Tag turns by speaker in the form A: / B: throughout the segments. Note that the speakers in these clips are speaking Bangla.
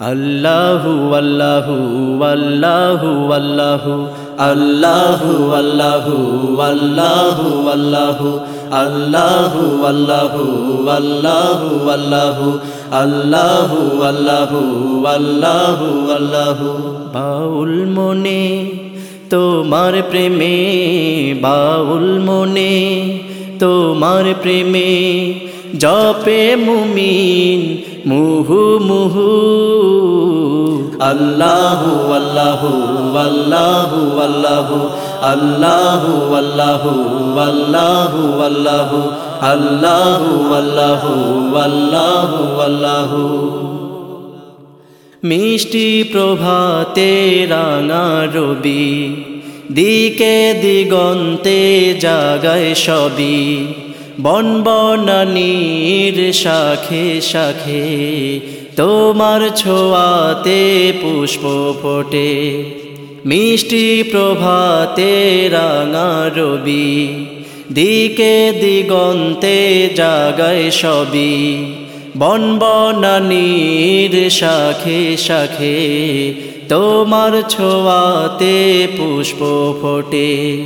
A: আল্লাহু আল্লাহু আল্লাহু আল্লাহু আল্লাহু আল্লাহু আল্লাহু আল্লাহু আল্লাহু আল্লাহু আল্লাহু আল্লাহু আল্লাহু আল্লাহু আল্লাহু আল্লাহু বাউল মনে তোমার প্রেমে বাউল মনে তোমার প্রেমে জপে মুমিন, মুহু মুহু। আল্লাহু আল্লাহু আল্লাহু আল্লাহু। আল্লাহু আল্লাহু আল্লাহু আল্লাহু। আল্লাহু আল্লাহু আল্লাহু আল্লাহু। মিষ্টি প্রভাতে রাঙা রবি, দিকে দিগন্তে জাগায় সবই বনবনানীর শাখে শাখে, তোমার ছোঁয়াতে পুষ্প ফোটে। মিষ্টি প্রভাতে রাঙা রবি, দিকে দিগন্তে জাগায় সবই বনবনানীর শাখে শাখে, তোমার ছোঁয়াতে পুষ্প ফোটে।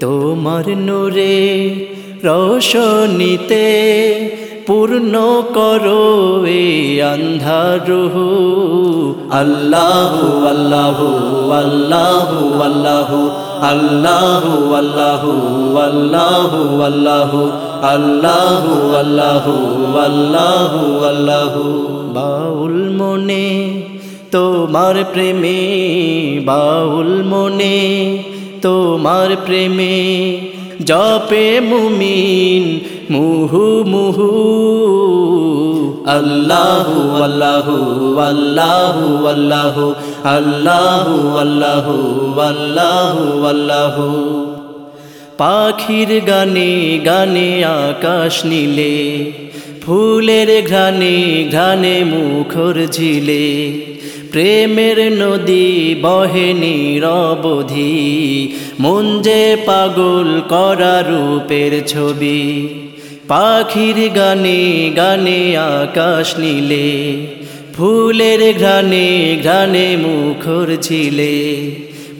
A: তোমার নূরে রোশনীতে পূর্ণ করো এ আন্ধারুহু আল্লাহু আল্লাহু আল্লাহু আল্লাহু আল্লাহু আল্লাহু আল্লাহু আল্লাহু আল্লাহু আল্লাহু আল্লাহু আল্লাহু বাউল মনে তোমার প্রেমে বাউল মনে তোমার প্রেমে জপে মুমিন, মুহু মুহু। আল্লাহু আল্লাহু আল্লাহু আল্লাহু। আল্লাহু আল্লাহু আল্লাহু আল্লাহু। পাখির গানে গানে আকাশ নীলে, ফুলের ঘ্রাণে ঘ্রাণে মুখর ঝিলে। প্রেমের নদী বহে নিরবধি মন যে পাগল করা রূপের ছবি। পাখির গানে গানে আকাশ নীলে, ফুলের ঘ্রাণে ঘ্রাণে মুখর ঝিলে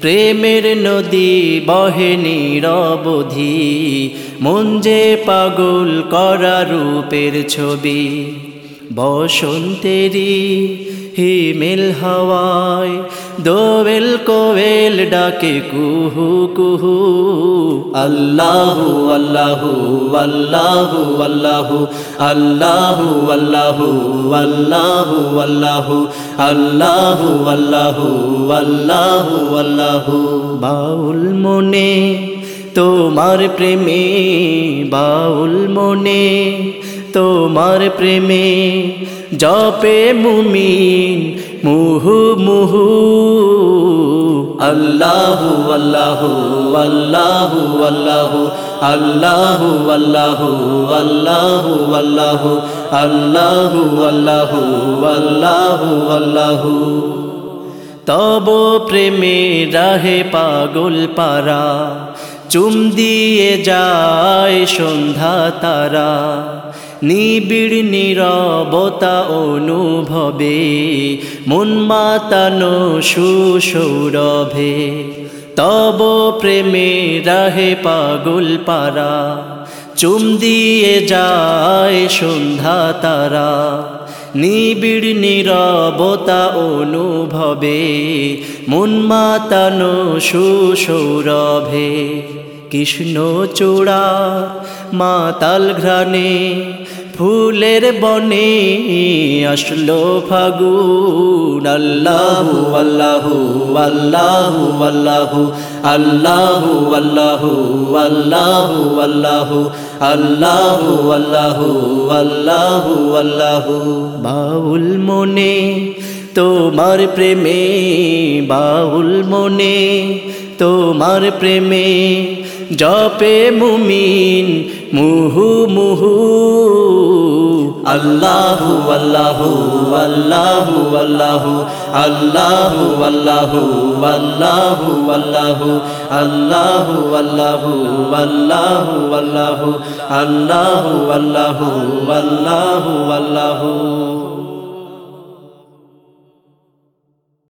A: প্রেমের নদী বহে নিরবধি মন যে পাগল করা রূপের ছবি। বসন্তেরি হিমেল হাওয়ায় দোবেল কোয়েল ডাকে কুহু কুহু আল্লাহু আল্লাহু আল্লাহু আল্লাহু আল্লাহু আল্লাহু আল্লাহু আল্লাহু আল্লাহু আল্লাহু আল্লাহু আল্লাহু বাউল মনে তোমার প্রেমে বাউল মনে তোমার প্রেমে জপে মুমিন, মুহু মুহু। আল্লাহু আল্লাহু আল্লাহু আল্লাহু। আল্লাহু আল্লাহু আল্লাহু আল্লাহু। আল্লাহু আল্লাহু আল্লাহু আল্লাহু। তব প্রেমে রাহে পাগল পারা, চুম দিয়ে যায় সন্ধ্যা তারা। নিবিড় নীরবতা অনুভবে, মন মাতানো সুসৌরভে। তব প্রেমে রাহে পাগল পারা, চুম দিয়ে যায় সন্ধ্যা তারা। নিবিড় নীরবতা অনুভবে, মন মাতানো সুসৌরভে। কৃষ্ণ চূড়া মাতাল ঘ্রাণে ফুলের বনে আসলো ফাগুন আল্লাহু আল্লাহু আল্লাহু আল্লাহু আল্লাহু আল্লাহু আল্লাহু আল্লাহু আল্লাহু আল্লাহু আল্লাহু আল্লাহু বাউল মনে তোমার প্রেমে বাউল মনে তোমার প্রেমে জপে মুমিন মুহু মুহু আল্লাহু আল্লাহু আল্লাহু আল্লাহু আল্লাহু আল্লাহু আল্লাহু আল্লাহু আল্লাহু আল্লাহু আল্লাহু আল্লাহু আল্লাহু আল্লাহু আল্লাহু আল্লাহু